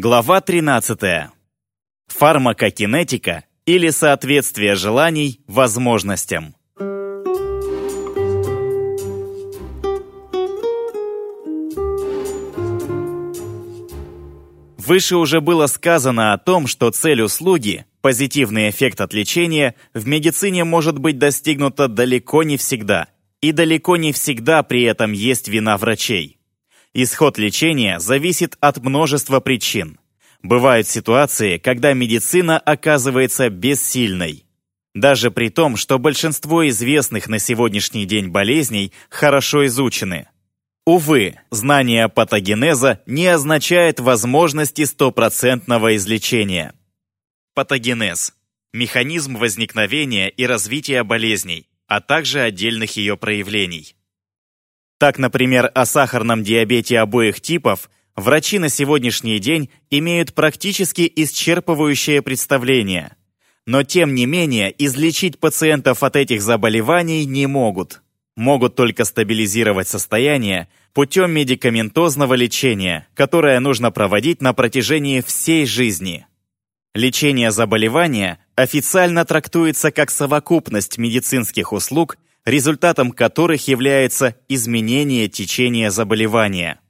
Глава 13. Фармакокинетика или соответствие желаний возможностям. Выше уже было сказано о том, что цель услуги, позитивный эффект от лечения, в медицине может быть достигнута далеко не всегда, и далеко не всегда при этом есть вина врачей. Исход лечения зависит от множества причин. Бывают ситуации, когда медицина оказывается бессильной. Даже при том, что большинство известных на сегодняшний день болезней хорошо изучены. Увы, знание патогенеза не означает возможности стопроцентного излечения. Патогенез – механизм возникновения и развития болезней, а также отдельных ее проявлений. Так, например, о сахарном диабете обоих типов врачи на сегодняшний день имеют практически исчерпывающее представление. Но тем не менее, излечить пациентов от этих заболеваний не могут. Могут только стабилизировать состояние путем медикаментозного лечения, которое нужно проводить на протяжении всей жизни. Лечение заболевания официально трактуется как совокупность медицинских услуг, результатом которых является изменение течения заболевания.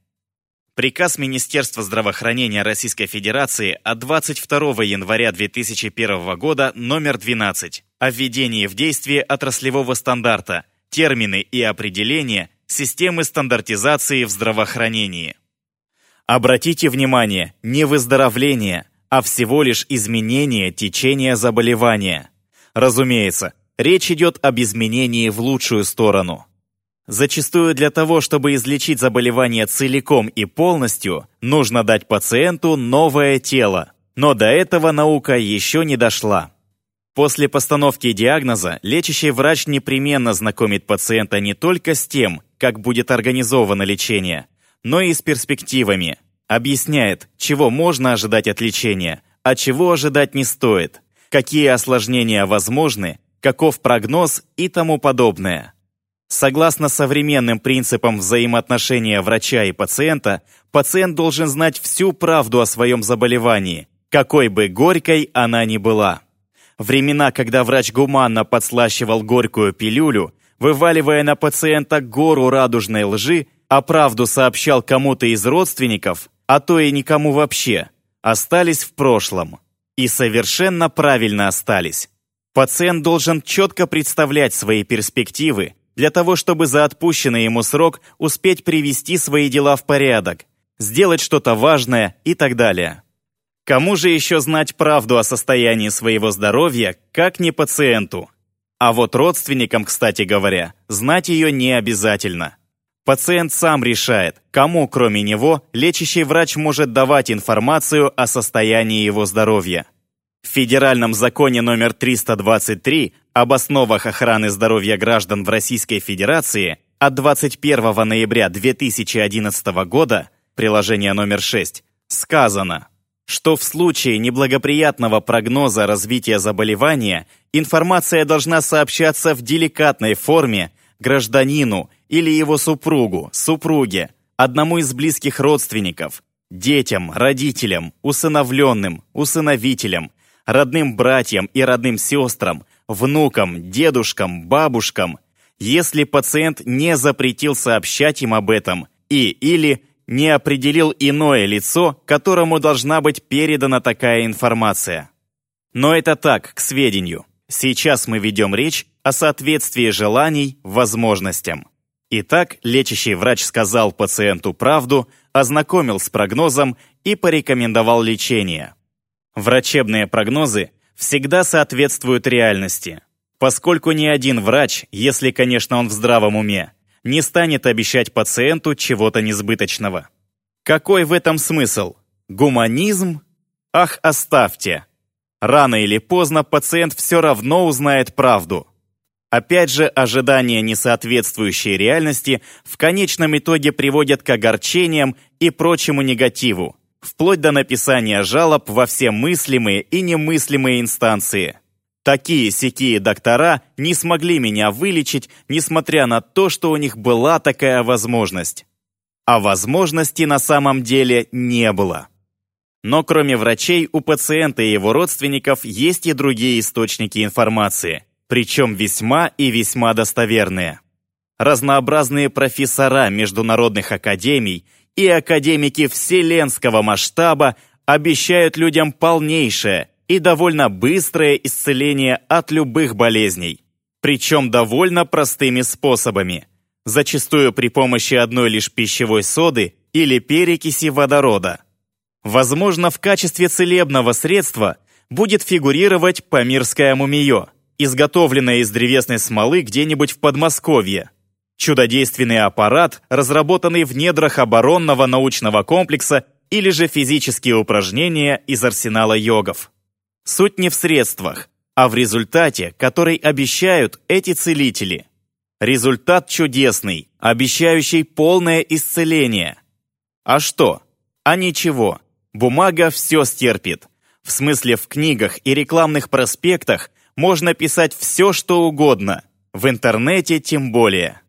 Приказ Министерства здравоохранения Российской Федерации от 22 января 2001 года номер 12 о введении в действие отраслевого стандарта, термины и определения системы стандартизации в здравоохранении. Обратите внимание, не выздоровление, а всего лишь изменение течения заболевания. Разумеется, Речь идет об изменении в лучшую сторону. Зачастую для того, чтобы излечить заболевание целиком и полностью, нужно дать пациенту новое тело. Но до этого наука еще не дошла. После постановки диагноза лечащий врач непременно знакомит пациента не только с тем, как будет организовано лечение, но и с перспективами. Объясняет, чего можно ожидать от лечения, а чего ожидать не стоит, какие осложнения возможны каков прогноз и тому подобное. Согласно современным принципам взаимоотношения врача и пациента, пациент должен знать всю правду о своем заболевании, какой бы горькой она ни была. Времена, когда врач гуманно подслащивал горькую пилюлю, вываливая на пациента гору радужной лжи, а правду сообщал кому-то из родственников, а то и никому вообще, остались в прошлом. И совершенно правильно остались. Пациент должен четко представлять свои перспективы для того, чтобы за отпущенный ему срок успеть привести свои дела в порядок, сделать что-то важное и так далее. Кому же еще знать правду о состоянии своего здоровья, как не пациенту? А вот родственникам, кстати говоря, знать ее не обязательно. Пациент сам решает, кому, кроме него, лечащий врач может давать информацию о состоянии его здоровья. В Федеральном законе номер 323 об основах охраны здоровья граждан в Российской Федерации от 21 ноября 2011 года, приложение номер 6, сказано, что в случае неблагоприятного прогноза развития заболевания информация должна сообщаться в деликатной форме гражданину или его супругу, супруге, одному из близких родственников, детям, родителям, усыновленным, усыновителям, родным братьям и родным сестрам, внукам, дедушкам, бабушкам, если пациент не запретил сообщать им об этом и или не определил иное лицо, которому должна быть передана такая информация. Но это так, к сведению. Сейчас мы ведем речь о соответствии желаний возможностям. Итак, лечащий врач сказал пациенту правду, ознакомил с прогнозом и порекомендовал лечение. Врачебные прогнозы всегда соответствуют реальности, поскольку ни один врач, если, конечно, он в здравом уме, не станет обещать пациенту чего-то несбыточного. Какой в этом смысл? Гуманизм? Ах, оставьте! Рано или поздно пациент все равно узнает правду. Опять же, ожидания, несоответствующие реальности, в конечном итоге приводят к огорчениям и прочему негативу, вплоть до написания жалоб во все мыслимые и немыслимые инстанции. Такие-сякие доктора не смогли меня вылечить, несмотря на то, что у них была такая возможность. А возможности на самом деле не было. Но кроме врачей, у пациента и его родственников есть и другие источники информации, причем весьма и весьма достоверные. Разнообразные профессора международных академий и академики вселенского масштаба обещают людям полнейшее и довольно быстрое исцеление от любых болезней, причем довольно простыми способами, зачастую при помощи одной лишь пищевой соды или перекиси водорода. Возможно, в качестве целебного средства будет фигурировать памирское мумиё, изготовленное из древесной смолы где-нибудь в Подмосковье. Чудодейственный аппарат, разработанный в недрах оборонного научного комплекса или же физические упражнения из арсенала йогов. Суть не в средствах, а в результате, который обещают эти целители. Результат чудесный, обещающий полное исцеление. А что? А ничего. Бумага все стерпит. В смысле, в книгах и рекламных проспектах можно писать все, что угодно. В интернете тем более.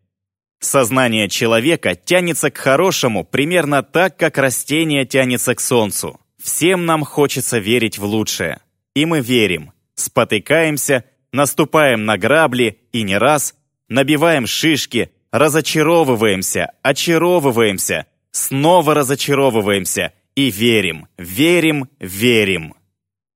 Сознание человека тянется к хорошему примерно так, как растение тянется к солнцу. Всем нам хочется верить в лучшее. И мы верим. Спотыкаемся, наступаем на грабли и не раз, набиваем шишки, разочаровываемся, очаровываемся, снова разочаровываемся и верим, верим, верим.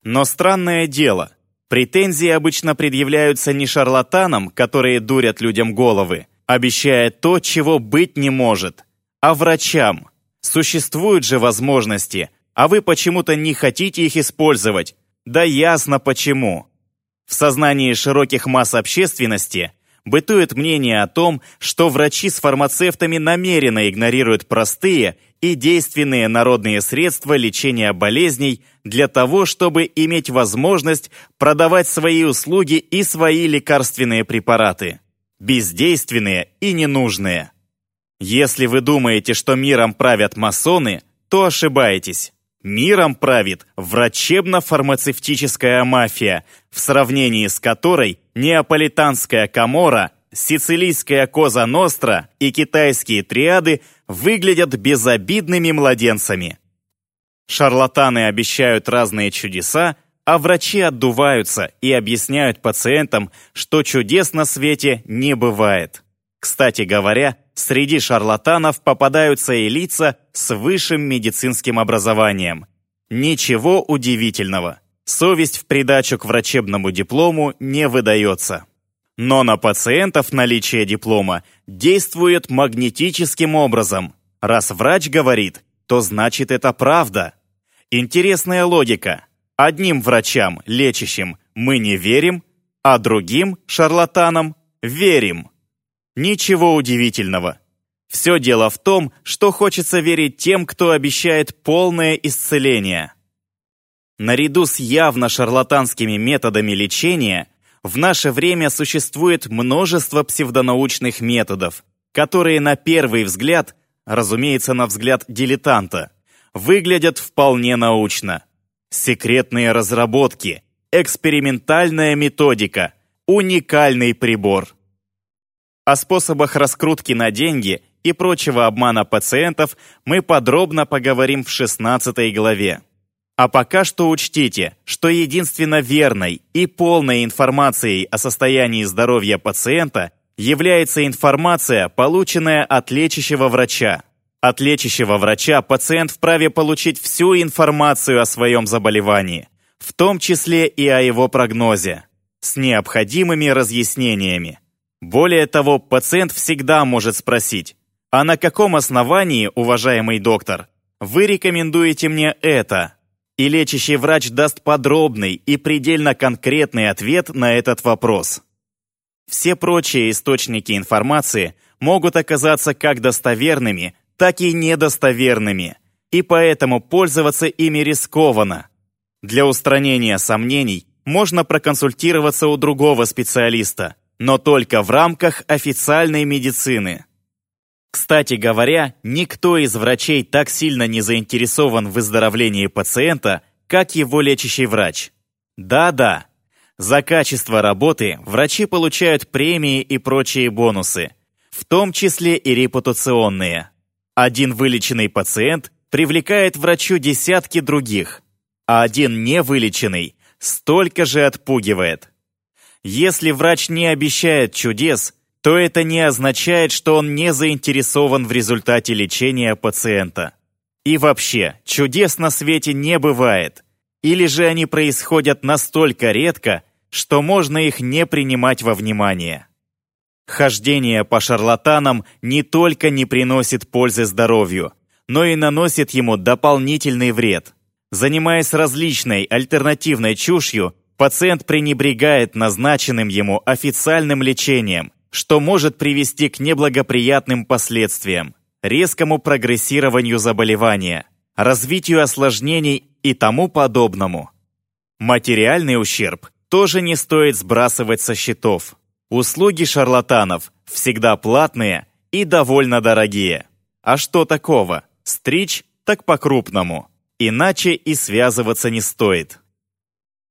Но странное дело, претензии обычно предъявляются не шарлатанам, которые дурят людям головы, обещая то, чего быть не может, а врачам. Существуют же возможности, а вы почему-то не хотите их использовать. Да ясно почему. В сознании широких масс общественности бытует мнение о том, что врачи с фармацевтами намеренно игнорируют простые и действенные народные средства лечения болезней для того, чтобы иметь возможность продавать свои услуги и свои лекарственные препараты. Бездейственные и ненужные. Если вы думаете, что миром правят масоны, то ошибаетесь. Миром правит врачебно-фармацевтическая мафия, в сравнении с которой неаполитанская Камора сицилийская Коза Ностра и китайские триады выглядят безобидными младенцами. Шарлатаны обещают разные чудеса, а врачи отдуваются и объясняют пациентам, что чудес на свете не бывает. Кстати говоря, среди шарлатанов попадаются и лица с высшим медицинским образованием. Ничего удивительного. Совесть в придачу к врачебному диплому не выдается. Но на пациентов наличие диплома действует магнетическим образом. Раз врач говорит, то значит это правда. Интересная логика. Одним врачам, лечащим, мы не верим, а другим, шарлатанам, верим. Ничего удивительного. Все дело в том, что хочется верить тем, кто обещает полное исцеление. Наряду с явно шарлатанскими методами лечения в наше время существует множество псевдонаучных методов, которые на первый взгляд, разумеется, на взгляд дилетанта, выглядят вполне научно. Секретные разработки, экспериментальная методика, уникальный прибор. О способах раскрутки на деньги и прочего обмана пациентов мы подробно поговорим в 16 главе. А пока что учтите, что единственно верной и полной информацией о состоянии здоровья пациента является информация, полученная от лечащего врача. От лечащего врача пациент вправе получить всю информацию о своем заболевании, в том числе и о его прогнозе, с необходимыми разъяснениями. Более того, пациент всегда может спросить, а на каком основании, уважаемый доктор, вы рекомендуете мне это? И лечащий врач даст подробный и предельно конкретный ответ на этот вопрос. Все прочие источники информации могут оказаться как достоверными, так и недостоверными, и поэтому пользоваться ими рискованно. Для устранения сомнений можно проконсультироваться у другого специалиста, но только в рамках официальной медицины. Кстати говоря, никто из врачей так сильно не заинтересован в выздоровлении пациента, как его лечащий врач. Да-да, за качество работы врачи получают премии и прочие бонусы, в том числе и репутационные. Один вылеченный пациент привлекает врачу десятки других, а один невылеченный столько же отпугивает. Если врач не обещает чудес, то это не означает, что он не заинтересован в результате лечения пациента. И вообще, чудес на свете не бывает. Или же они происходят настолько редко, что можно их не принимать во внимание. Хождение по шарлатанам не только не приносит пользы здоровью, но и наносит ему дополнительный вред. Занимаясь различной альтернативной чушью, пациент пренебрегает назначенным ему официальным лечением, что может привести к неблагоприятным последствиям, резкому прогрессированию заболевания, развитию осложнений и тому подобному. Материальный ущерб тоже не стоит сбрасывать со счетов. Услуги шарлатанов всегда платные и довольно дорогие. А что такого? Стричь так по-крупному. Иначе и связываться не стоит.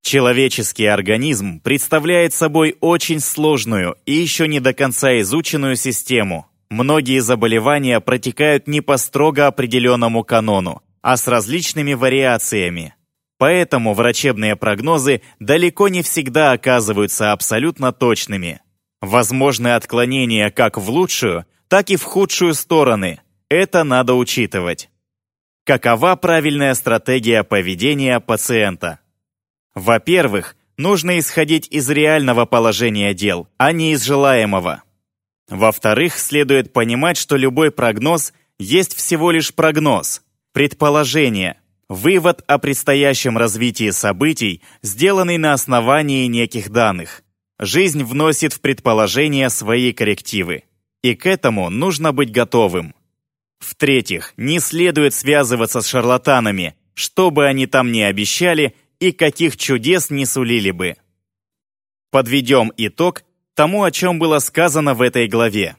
Человеческий организм представляет собой очень сложную и еще не до конца изученную систему. Многие заболевания протекают не по строго определенному канону, а с различными вариациями. Поэтому врачебные прогнозы далеко не всегда оказываются абсолютно точными. Возможны отклонения как в лучшую, так и в худшую стороны. Это надо учитывать. Какова правильная стратегия поведения пациента? Во-первых, нужно исходить из реального положения дел, а не из желаемого. Во-вторых, следует понимать, что любой прогноз есть всего лишь прогноз, предположение, вывод о предстоящем развитии событий, сделанный на основании неких данных. Жизнь вносит в предположения свои коррективы. И к этому нужно быть готовым. В-третьих, не следует связываться с шарлатанами, что бы они там ни обещали и каких чудес не сулили бы. Подведем итог тому, о чем было сказано в этой главе.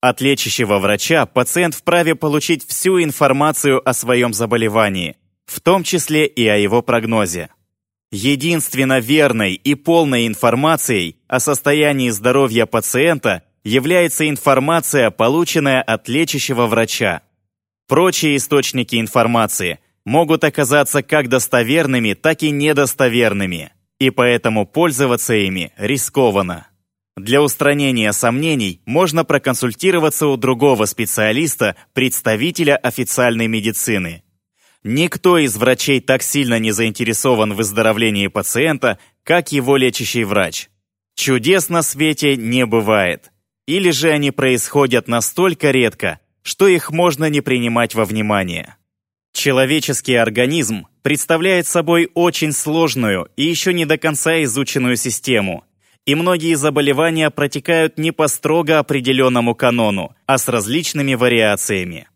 От лечащего врача пациент вправе получить всю информацию о своем заболевании, в том числе и о его прогнозе. Единственно верной и полной информацией о состоянии здоровья пациента является информация, полученная от лечащего врача. Прочие источники информации могут оказаться как достоверными, так и недостоверными, и поэтому пользоваться ими рискованно. Для устранения сомнений можно проконсультироваться у другого специалиста, представителя официальной медицины – Никто из врачей так сильно не заинтересован в выздоровлении пациента, как его лечащий врач. Чудес на свете не бывает. Или же они происходят настолько редко, что их можно не принимать во внимание. Человеческий организм представляет собой очень сложную и еще не до конца изученную систему, и многие заболевания протекают не по строго определенному канону, а с различными вариациями.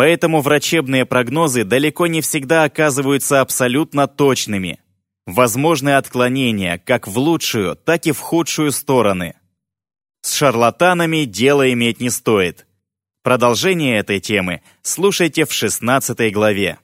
Поэтому врачебные прогнозы далеко не всегда оказываются абсолютно точными. Возможны отклонения как в лучшую, так и в худшую стороны. С шарлатанами дело иметь не стоит. Продолжение этой темы слушайте в 16 главе.